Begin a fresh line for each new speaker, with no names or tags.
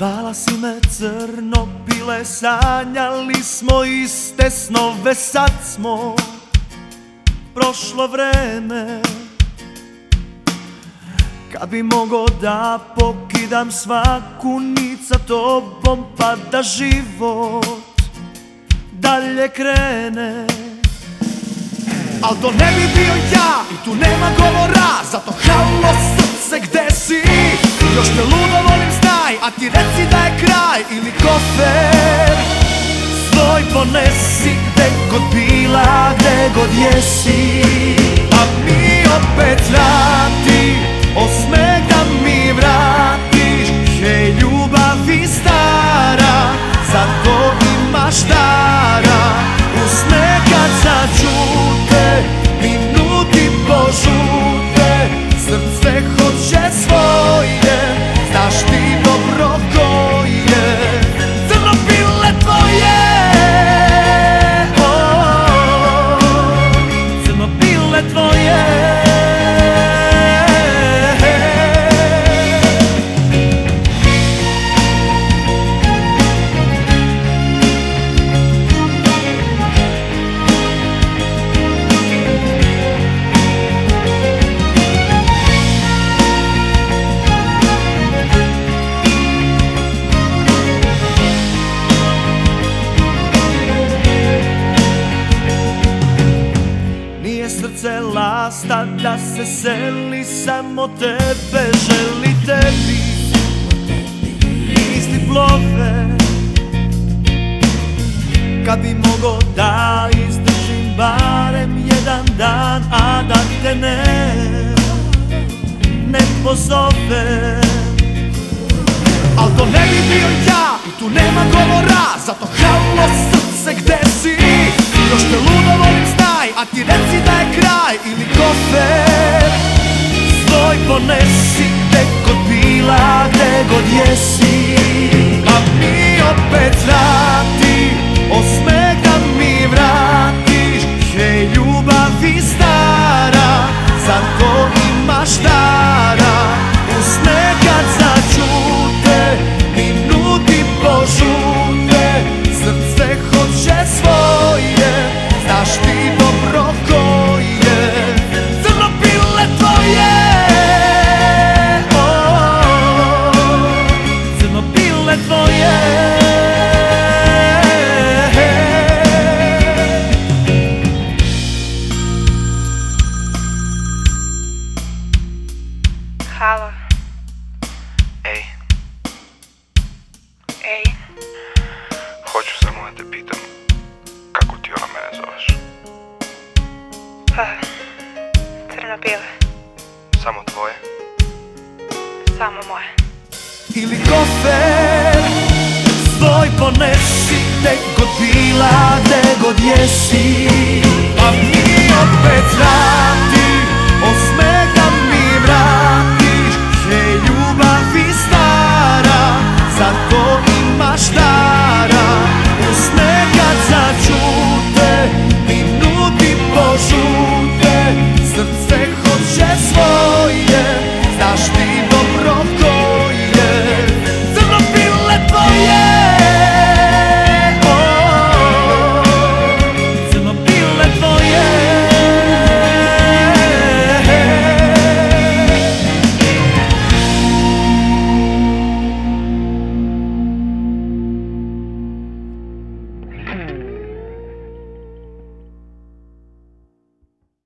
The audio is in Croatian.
Zvala si me crno bile, sanjali smo iste snove Sad smo prošlo vreme. Kad bi mogo da pokidam svaku nic sa tobom Pa da život dalje krene. Al to ne bi bio ja i tu nema govora Zato halo srce gde si? Još te ludo volim znaj A ti ili kofer Svoj ponesi gde god bila Gde god jesi. A mi opet vrati Osmeh lasta da se seli Samo tebe. Želi tebi Misli plove. Kad bi mogo da izdržim barem jedan dan A da te ne, ne pozove. Al to ne bi bio ja i tu nema govora ponesi gde god bila Gde god jesi
pa, crno bile,
Samo tvoje?
samo moje.
ili kofer Svoj ponesi god bila, gde god jesi A mi opet